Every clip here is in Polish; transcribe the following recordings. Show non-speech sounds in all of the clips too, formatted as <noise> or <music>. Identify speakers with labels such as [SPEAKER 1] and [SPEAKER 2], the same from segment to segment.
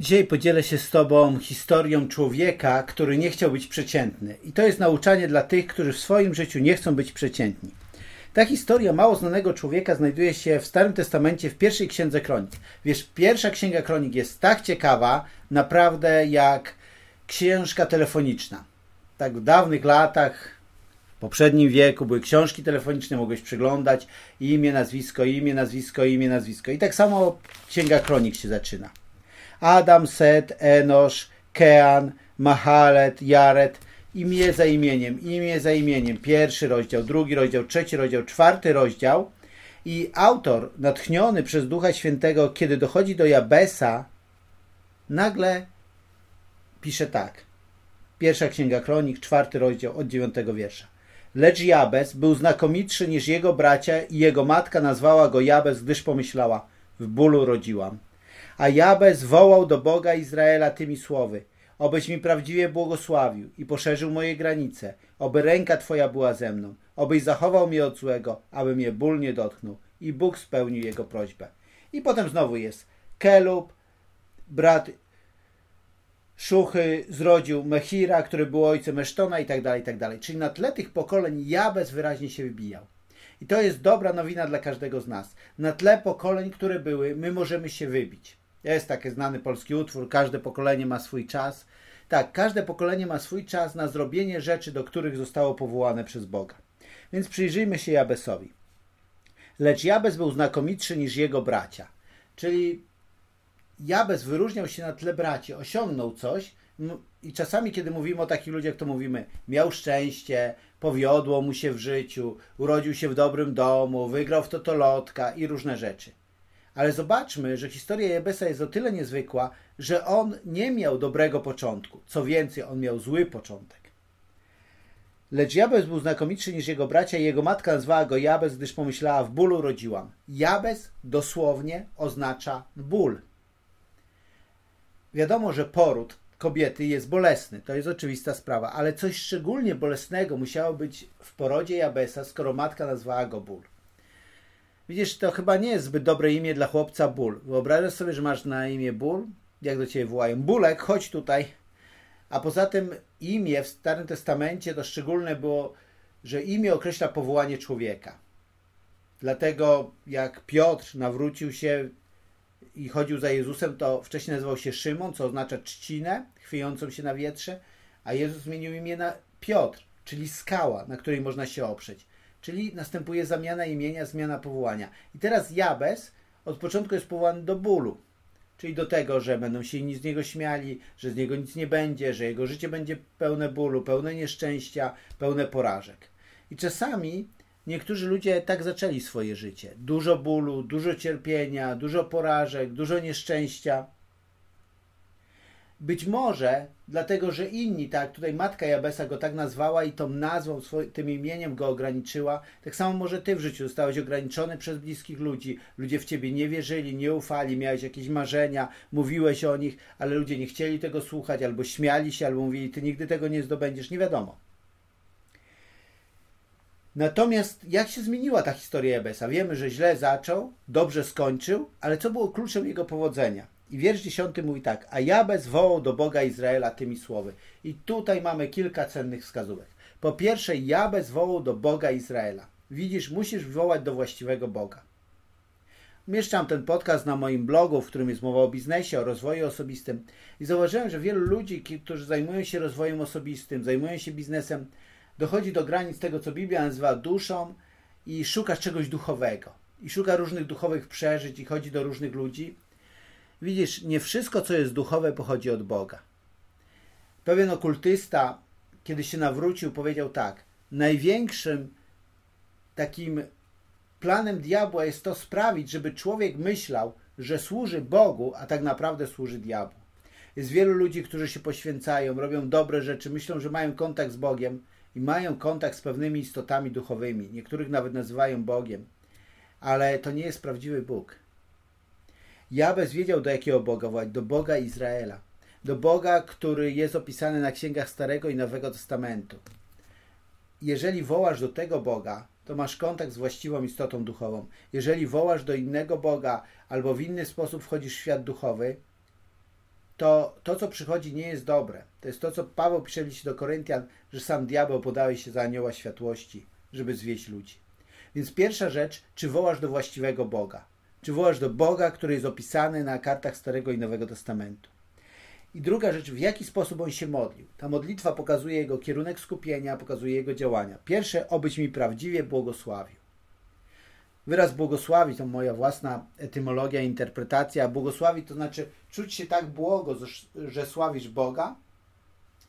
[SPEAKER 1] Dzisiaj podzielę się z Tobą historią człowieka, który nie chciał być przeciętny. I to jest nauczanie dla tych, którzy w swoim życiu nie chcą być przeciętni. Ta historia mało znanego człowieka znajduje się w Starym Testamencie w pierwszej księdze kronik. Wiesz, pierwsza księga kronik jest tak ciekawa, naprawdę jak książka telefoniczna. Tak w dawnych latach, w poprzednim wieku były książki telefoniczne, mogłeś przeglądać imię, nazwisko, imię, nazwisko, imię, nazwisko. I tak samo księga kronik się zaczyna. Adam, Set, Enosz, Kean, Mahalet, Jaret, imię za imieniem, imię za imieniem. Pierwszy rozdział, drugi rozdział, trzeci rozdział, czwarty rozdział. I autor, natchniony przez Ducha Świętego, kiedy dochodzi do Jabesa, nagle pisze tak. Pierwsza Księga Kronik, czwarty rozdział, od dziewiątego wiersza. Lecz Jabes był znakomitszy niż jego bracia i jego matka nazwała go Jabes, gdyż pomyślała, w bólu rodziłam. A Jabez wołał do Boga Izraela tymi słowy: Obyś mi prawdziwie błogosławił i poszerzył moje granice, oby ręka Twoja była ze mną, obyś zachował mnie od złego, aby mnie ból nie dotknął. I Bóg spełnił jego prośbę. I potem znowu jest Kelub, brat Szuchy zrodził Mechira, który był ojcem Esztona i tak dalej, i tak dalej. Czyli na tle tych pokoleń Jabez wyraźnie się wybijał. I to jest dobra nowina dla każdego z nas. Na tle pokoleń, które były, my możemy się wybić. Jest taki znany polski utwór, każde pokolenie ma swój czas. Tak, każde pokolenie ma swój czas na zrobienie rzeczy, do których zostało powołane przez Boga. Więc przyjrzyjmy się Jabesowi. Lecz Jabez był znakomitszy niż jego bracia. Czyli Jabez wyróżniał się na tle braci, osiągnął coś i czasami, kiedy mówimy o takich ludziach, to mówimy, miał szczęście, powiodło mu się w życiu, urodził się w dobrym domu, wygrał w totolotka i różne rzeczy. Ale zobaczmy, że historia Jabesa jest o tyle niezwykła, że on nie miał dobrego początku. Co więcej, on miał zły początek. Lecz Jabez był znakomitszy niż jego bracia i jego matka nazwała go Jabez, gdyż pomyślała, w bólu rodziłam. Jabez dosłownie oznacza ból. Wiadomo, że poród kobiety jest bolesny, to jest oczywista sprawa, ale coś szczególnie bolesnego musiało być w porodzie Jabesa, skoro matka nazwała go ból. Widzisz, to chyba nie jest zbyt dobre imię dla chłopca ból. Wyobrażasz sobie, że masz na imię ból? Jak do ciebie wołają? Bulek, chodź tutaj. A poza tym imię w Starym Testamencie to szczególne było, że imię określa powołanie człowieka. Dlatego jak Piotr nawrócił się i chodził za Jezusem, to wcześniej nazywał się Szymon, co oznacza trzcinę chwiejącą się na wietrze, a Jezus zmienił imię na Piotr, czyli skała, na której można się oprzeć. Czyli następuje zamiana imienia, zmiana powołania. I teraz Jabez od początku jest powołany do bólu, czyli do tego, że będą się inni z niego śmiali, że z niego nic nie będzie, że jego życie będzie pełne bólu, pełne nieszczęścia, pełne porażek. I czasami niektórzy ludzie tak zaczęli swoje życie. Dużo bólu, dużo cierpienia, dużo porażek, dużo nieszczęścia. Być może dlatego, że inni, tak, tutaj matka Jabesa go tak nazwała i tą nazwą, swoim, tym imieniem go ograniczyła. Tak samo może ty w życiu zostałeś ograniczony przez bliskich ludzi. Ludzie w ciebie nie wierzyli, nie ufali, miałeś jakieś marzenia, mówiłeś o nich, ale ludzie nie chcieli tego słuchać, albo śmiali się, albo mówili, ty nigdy tego nie zdobędziesz, nie wiadomo. Natomiast jak się zmieniła ta historia Jabesa? Wiemy, że źle zaczął, dobrze skończył, ale co było kluczem jego powodzenia? I wiersz dziesiąty mówi tak, a Jabez wołał do Boga Izraela tymi słowy. I tutaj mamy kilka cennych wskazówek. Po pierwsze, Jabez wołał do Boga Izraela. Widzisz, musisz wołać do właściwego Boga. Umieszczam ten podcast na moim blogu, w którym jest mowa o biznesie, o rozwoju osobistym i zauważyłem, że wielu ludzi, którzy zajmują się rozwojem osobistym, zajmują się biznesem, dochodzi do granic tego, co Biblia nazywa duszą i szuka czegoś duchowego. I szuka różnych duchowych przeżyć i chodzi do różnych ludzi Widzisz, nie wszystko, co jest duchowe, pochodzi od Boga. Pewien okultysta, kiedy się nawrócił, powiedział tak: Największym takim planem diabła jest to sprawić, żeby człowiek myślał, że służy Bogu, a tak naprawdę służy diabłu. Jest wielu ludzi, którzy się poświęcają, robią dobre rzeczy, myślą, że mają kontakt z Bogiem i mają kontakt z pewnymi istotami duchowymi. Niektórych nawet nazywają Bogiem, ale to nie jest prawdziwy Bóg. Jabez wiedział do jakiego Boga wołać, do Boga Izraela, do Boga, który jest opisany na księgach Starego i Nowego Testamentu. Jeżeli wołasz do tego Boga, to masz kontakt z właściwą istotą duchową. Jeżeli wołasz do innego Boga albo w inny sposób wchodzisz w świat duchowy, to to, co przychodzi, nie jest dobre. To jest to, co Paweł pisze w do Koryntian, że sam diabeł podaje się za anioła światłości, żeby zwieść ludzi. Więc pierwsza rzecz, czy wołasz do właściwego Boga? Czy wołasz do Boga, który jest opisany na kartach Starego i Nowego Testamentu? I druga rzecz, w jaki sposób on się modlił. Ta modlitwa pokazuje jego kierunek skupienia, pokazuje jego działania. Pierwsze, obyś mi prawdziwie błogosławił. Wyraz błogosławi to moja własna etymologia, interpretacja. Błogosławi to znaczy czuć się tak błogo, że sławisz Boga.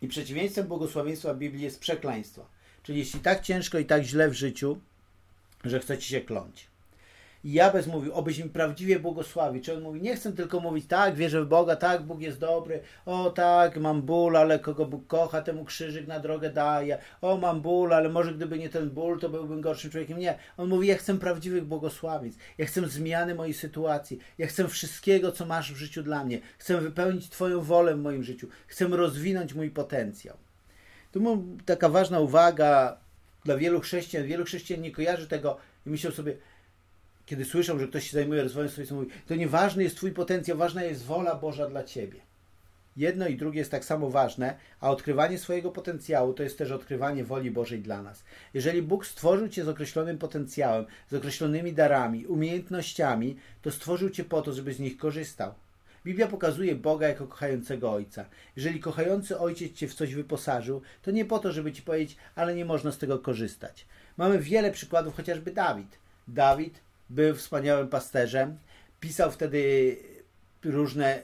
[SPEAKER 1] I przeciwieństwem błogosławieństwa Biblii jest przekleństwo. Czyli jeśli tak ciężko i tak źle w życiu, że chce ci się kląć. I Jabez mówił, obyś mi prawdziwie błogosławił. Czy on mówi, nie chcę tylko mówić, tak, wierzę w Boga, tak, Bóg jest dobry, o tak, mam ból, ale kogo Bóg kocha, temu krzyżyk na drogę daje, o mam ból, ale może gdyby nie ten ból, to byłbym gorszym człowiekiem. Nie, on mówi, ja chcę prawdziwych błogosławic, ja chcę zmiany mojej sytuacji, ja chcę wszystkiego, co masz w życiu dla mnie, chcę wypełnić Twoją wolę w moim życiu, chcę rozwinąć mój potencjał. Tu taka ważna uwaga dla wielu chrześcijan, wielu chrześcijan nie kojarzy tego i myślą sobie, kiedy słyszą, że ktoś się zajmuje rozwojem swoim, mówi, to nieważny jest Twój potencjał, ważna jest wola Boża dla Ciebie. Jedno i drugie jest tak samo ważne, a odkrywanie swojego potencjału to jest też odkrywanie woli Bożej dla nas. Jeżeli Bóg stworzył Cię z określonym potencjałem, z określonymi darami, umiejętnościami, to stworzył Cię po to, żebyś z nich korzystał. Biblia pokazuje Boga jako kochającego Ojca. Jeżeli kochający Ojciec Cię w coś wyposażył, to nie po to, żeby Ci powiedzieć, ale nie można z tego korzystać. Mamy wiele przykładów, chociażby Dawid. Dawid był wspaniałym pasterzem, pisał wtedy różne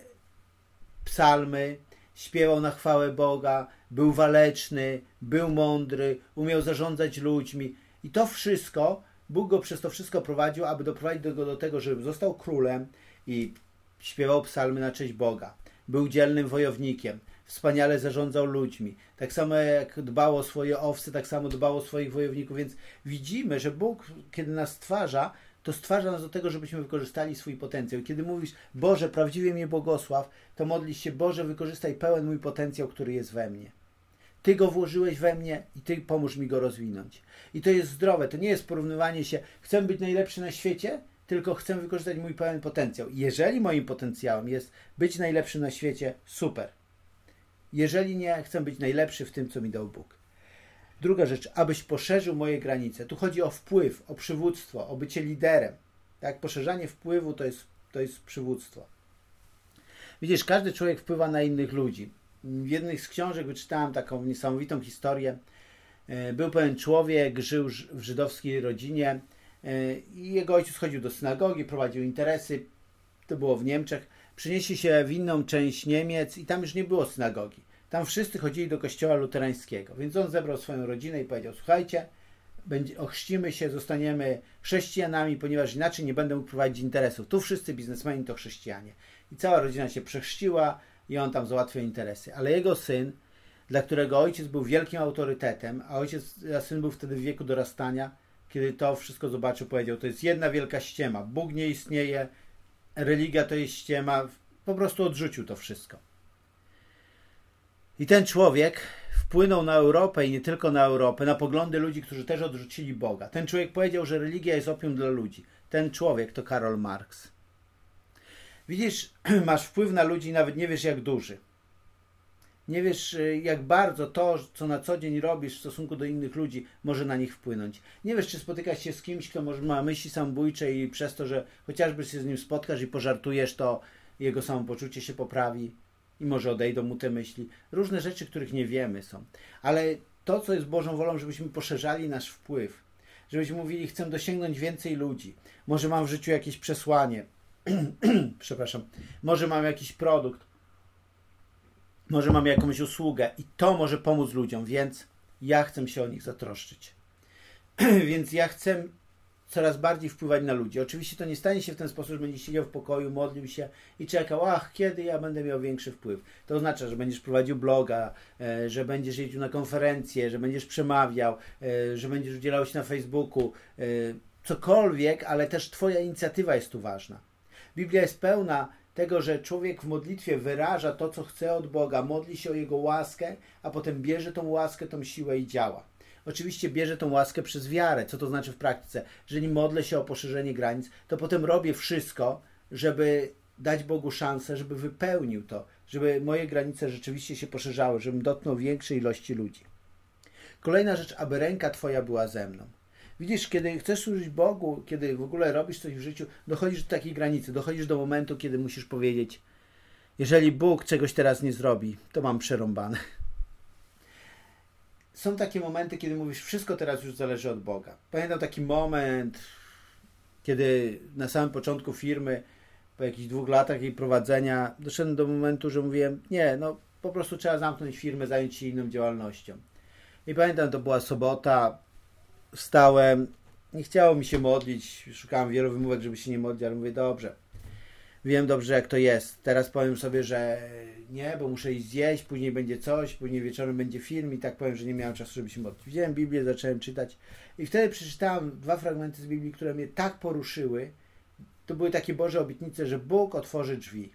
[SPEAKER 1] psalmy, śpiewał na chwałę Boga, był waleczny, był mądry, umiał zarządzać ludźmi i to wszystko, Bóg go przez to wszystko prowadził, aby doprowadzić go do tego, żeby został królem i śpiewał psalmy na cześć Boga. Był dzielnym wojownikiem, wspaniale zarządzał ludźmi. Tak samo jak dbał o swoje owce, tak samo dbał o swoich wojowników, więc widzimy, że Bóg, kiedy nas stwarza, to stwarza nas do tego, żebyśmy wykorzystali swój potencjał. Kiedy mówisz, Boże, prawdziwie mnie błogosław, to modlisz się, Boże, wykorzystaj pełen mój potencjał, który jest we mnie. Ty go włożyłeś we mnie i Ty pomóż mi go rozwinąć. I to jest zdrowe. To nie jest porównywanie się, chcę być najlepszy na świecie, tylko chcę wykorzystać mój pełen potencjał. Jeżeli moim potencjałem jest być najlepszy na świecie, super. Jeżeli nie, chcę być najlepszy w tym, co mi dał Bóg. Druga rzecz, abyś poszerzył moje granice. Tu chodzi o wpływ, o przywództwo, o bycie liderem. Tak, poszerzanie wpływu to jest, to jest przywództwo. Widzisz, każdy człowiek wpływa na innych ludzi. W jednej z książek wyczytałem taką niesamowitą historię. E, był pewien człowiek, żył w żydowskiej rodzinie e, i jego ojciec chodził do synagogi, prowadził interesy. To było w Niemczech. Przynieśli się w inną część Niemiec i tam już nie było synagogi. Tam wszyscy chodzili do kościoła luterańskiego, więc on zebrał swoją rodzinę i powiedział: Słuchajcie, ochrzcimy się, zostaniemy chrześcijanami, ponieważ inaczej nie będę mógł prowadzić interesów. Tu wszyscy biznesmeni to chrześcijanie. I cała rodzina się przechrzciła i on tam załatwiał interesy. Ale jego syn, dla którego ojciec był wielkim autorytetem, a ojciec, a syn był wtedy w wieku dorastania, kiedy to wszystko zobaczył, powiedział: To jest jedna wielka ściema. Bóg nie istnieje, religia to jest ściema. Po prostu odrzucił to wszystko. I ten człowiek wpłynął na Europę i nie tylko na Europę, na poglądy ludzi, którzy też odrzucili Boga. Ten człowiek powiedział, że religia jest opium dla ludzi. Ten człowiek to Karol Marx. Widzisz, <clears throat> masz wpływ na ludzi, nawet nie wiesz jak duży. Nie wiesz, y, jak bardzo to, co na co dzień robisz w stosunku do innych ludzi, może na nich wpłynąć. Nie wiesz, czy spotykasz się z kimś, kto może ma myśli samobójcze i przez to, że chociażby się z nim spotkasz i pożartujesz, to jego samopoczucie się poprawi i może odejdą mu te myśli. Różne rzeczy, których nie wiemy są. Ale to, co jest Bożą wolą, żebyśmy poszerzali nasz wpływ. Żebyśmy mówili, chcę dosięgnąć więcej ludzi. Może mam w życiu jakieś przesłanie. <clears throat> Przepraszam. Może mam jakiś produkt. Może mam jakąś usługę i to może pomóc ludziom, więc ja chcę się o nich zatroszczyć. <clears throat> więc ja chcę coraz bardziej wpływać na ludzi. Oczywiście to nie stanie się w ten sposób, że będziesz siedział w pokoju, modlił się i czekał, ach, kiedy ja będę miał większy wpływ. To oznacza, że będziesz prowadził bloga, e, że będziesz jeździł na konferencje, że będziesz przemawiał, e, że będziesz udzielał się na Facebooku, e, cokolwiek, ale też Twoja inicjatywa jest tu ważna. Biblia jest pełna tego, że człowiek w modlitwie wyraża to, co chce od Boga, modli się o Jego łaskę, a potem bierze tą łaskę, tą siłę i działa. Oczywiście bierze tą łaskę przez wiarę. Co to znaczy w praktyce? Jeżeli modlę się o poszerzenie granic, to potem robię wszystko, żeby dać Bogu szansę, żeby wypełnił to, żeby moje granice rzeczywiście się poszerzały, żebym dotknął większej ilości ludzi. Kolejna rzecz, aby ręka Twoja była ze mną. Widzisz, kiedy chcesz służyć Bogu, kiedy w ogóle robisz coś w życiu, dochodzisz do takiej granicy, dochodzisz do momentu, kiedy musisz powiedzieć: Jeżeli Bóg czegoś teraz nie zrobi, to mam przerąbane. Są takie momenty, kiedy mówisz: Wszystko teraz już zależy od Boga. Pamiętam taki moment, kiedy na samym początku firmy, po jakichś dwóch latach jej prowadzenia, doszedłem do momentu, że mówiłem: Nie, no po prostu trzeba zamknąć firmę, zająć się inną działalnością. I pamiętam, to była sobota, wstałem, nie chciało mi się modlić, szukałem wielu wymówek, żeby się nie modlić, ale mówię, dobrze, wiem dobrze jak to jest, teraz powiem sobie, że nie, bo muszę iść zjeść, później będzie coś, później wieczorem będzie film i tak powiem, że nie miałem czasu, żeby się modlić. Wziąłem Biblię, zacząłem czytać i wtedy przeczytałem dwa fragmenty z Biblii, które mnie tak poruszyły, to były takie Boże obietnice, że Bóg otworzy drzwi,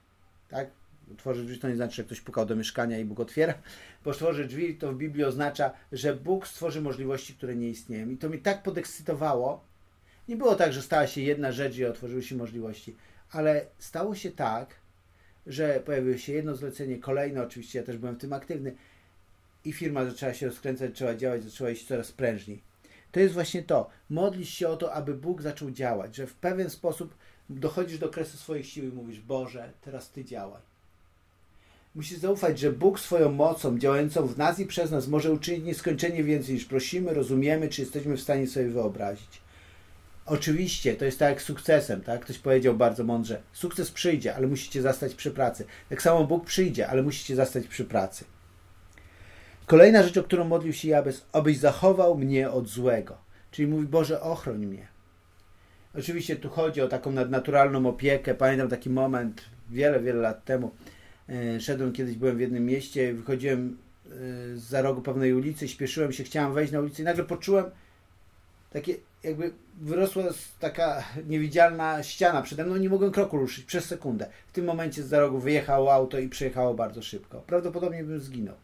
[SPEAKER 1] tak? otworzy drzwi, to nie znaczy, że ktoś pukał do mieszkania i Bóg otwiera, <laughs> bo otworzy drzwi to w Biblii oznacza, że Bóg stworzy możliwości, które nie istnieją. I to mi tak podekscytowało. Nie było tak, że stała się jedna rzecz i otworzyły się możliwości, ale stało się tak, że pojawiło się jedno zlecenie, kolejne, oczywiście ja też byłem w tym aktywny i firma zaczęła się rozkręcać, zaczęła działać, zaczęła iść coraz prężniej. To jest właśnie to. Modlisz się o to, aby Bóg zaczął działać, że w pewien sposób dochodzisz do kresu swoich sił i mówisz, Boże, teraz Ty działaj. Musisz zaufać, że Bóg swoją mocą działającą w nas i przez nas może uczynić nieskończenie więcej niż prosimy, rozumiemy, czy jesteśmy w stanie sobie wyobrazić. Oczywiście, to jest tak jak z sukcesem, tak? Ktoś powiedział bardzo mądrze, sukces przyjdzie, ale musicie zastać przy pracy. Tak samo Bóg przyjdzie, ale musicie zastać przy pracy. Kolejna rzecz, o którą modlił się Jabez, abyś zachował mnie od złego. Czyli mówi, Boże, ochroń mnie. Oczywiście tu chodzi o taką nadnaturalną opiekę. Pamiętam taki moment wiele, wiele lat temu, E, szedłem kiedyś, byłem w jednym mieście, wychodziłem e, za rogu pewnej ulicy, śpieszyłem się, chciałem wejść na ulicę i nagle poczułem takie, jakby wyrosła taka niewidzialna ściana przede mną, nie mogłem kroku ruszyć przez sekundę. W tym momencie z rogu wyjechało auto i przyjechało bardzo szybko. Prawdopodobnie bym zginął.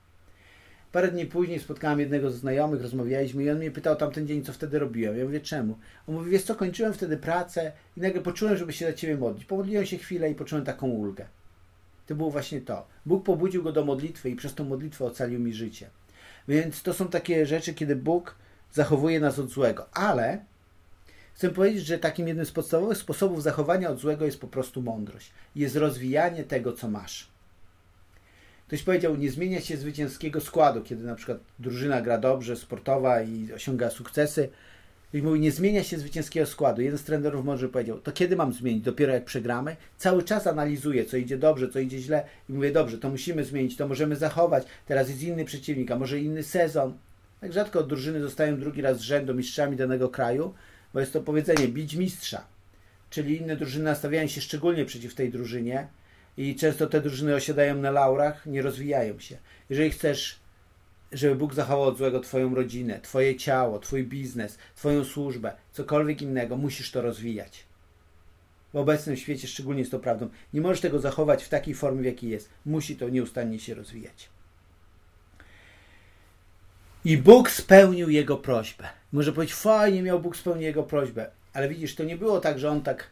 [SPEAKER 1] Parę dni później spotkałem jednego ze znajomych, rozmawialiśmy i on mnie pytał tamten dzień, co wtedy robiłem. Ja mówię, czemu? On mówi, wiesz co, kończyłem wtedy pracę i nagle poczułem, żeby się za Ciebie modlić. Pomodliłem się chwilę i poczułem taką ulgę. To było właśnie to. Bóg pobudził go do modlitwy i przez tą modlitwę ocalił mi życie. Więc to są takie rzeczy, kiedy Bóg zachowuje nas od złego. Ale chcę powiedzieć, że takim jednym z podstawowych sposobów zachowania od złego jest po prostu mądrość. Jest rozwijanie tego, co masz. Ktoś powiedział, nie zmienia się zwycięskiego składu, kiedy na przykład drużyna gra dobrze, sportowa i osiąga sukcesy, i mówi, nie zmienia się zwycięskiego składu. Jeden z trenerów może powiedział, to kiedy mam zmienić? Dopiero jak przegramy? Cały czas analizuję, co idzie dobrze, co idzie źle i mówię, dobrze, to musimy zmienić, to możemy zachować. Teraz jest inny przeciwnik, a może inny sezon. Tak rzadko drużyny zostają drugi raz z rzędu mistrzami danego kraju, bo jest to powiedzenie, bić mistrza. Czyli inne drużyny nastawiają się szczególnie przeciw tej drużynie i często te drużyny osiadają na laurach, nie rozwijają się. Jeżeli chcesz żeby Bóg zachował od złego Twoją rodzinę, Twoje ciało, Twój biznes, Twoją służbę, cokolwiek innego, musisz to rozwijać. W obecnym świecie szczególnie jest to prawdą. Nie możesz tego zachować w takiej formie, w jakiej jest. Musi to nieustannie się rozwijać. I Bóg spełnił jego prośbę. Może powiedzieć, fajnie miał Bóg spełnił jego prośbę. Ale widzisz, to nie było tak, że on tak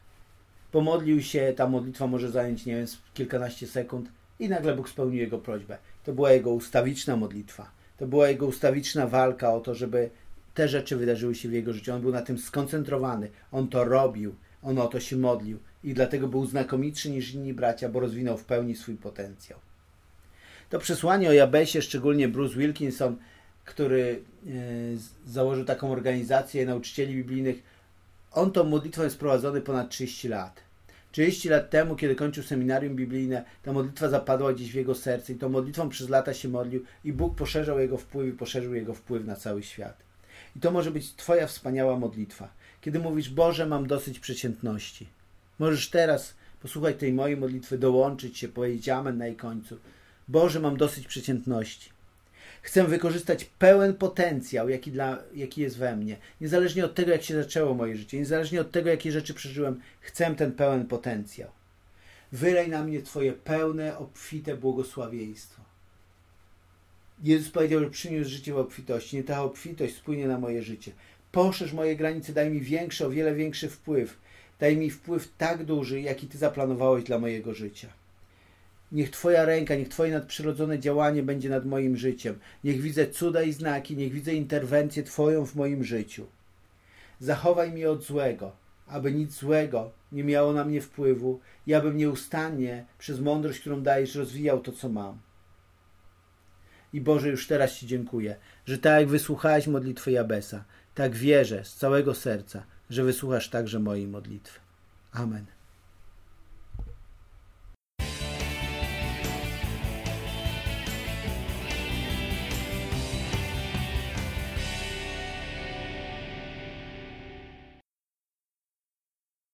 [SPEAKER 1] pomodlił się, ta modlitwa może zająć, nie wiem, kilkanaście sekund i nagle Bóg spełnił jego prośbę. To była jego ustawiczna modlitwa to była jego ustawiczna walka o to, żeby te rzeczy wydarzyły się w jego życiu. On był na tym skoncentrowany, on to robił, on o to się modlił i dlatego był znakomitszy niż inni bracia, bo rozwinął w pełni swój potencjał. To przesłanie o Jabesie, szczególnie Bruce Wilkinson, który e, założył taką organizację nauczycieli biblijnych, on tą modlitwą jest prowadzony ponad 30 lat. 30 lat temu, kiedy kończył seminarium biblijne, ta modlitwa zapadła gdzieś w jego serce i tą modlitwą przez lata się modlił i Bóg poszerzał jego wpływ i poszerzył jego wpływ na cały świat. I to może być Twoja wspaniała modlitwa. Kiedy mówisz, Boże, mam dosyć przeciętności. Możesz teraz posłuchać tej mojej modlitwy, dołączyć się, powiedzieć amen na jej końcu. Boże, mam dosyć przeciętności. Chcę wykorzystać pełen potencjał, jaki, dla, jaki jest we mnie. Niezależnie od tego, jak się zaczęło moje życie, niezależnie od tego, jakie rzeczy przeżyłem, chcę ten pełen potencjał. Wylej na mnie Twoje pełne, obfite błogosławieństwo. Jezus powiedział, że przyniósł życie w obfitości. Nie ta obfitość spłynie na moje życie. Poszerz moje granice, daj mi większy, o wiele większy wpływ. Daj mi wpływ tak duży, jaki Ty zaplanowałeś dla mojego życia. Niech Twoja ręka, niech Twoje nadprzyrodzone działanie będzie nad moim życiem. Niech widzę cuda i znaki, niech widzę interwencję Twoją w moim życiu. Zachowaj mnie od złego, aby nic złego nie miało na mnie wpływu i abym nieustannie przez mądrość, którą dajesz, rozwijał to, co mam. I Boże, już teraz Ci dziękuję, że tak jak wysłuchałeś modlitwy Jabesa, tak wierzę z całego serca, że wysłuchasz także mojej modlitwy. Amen.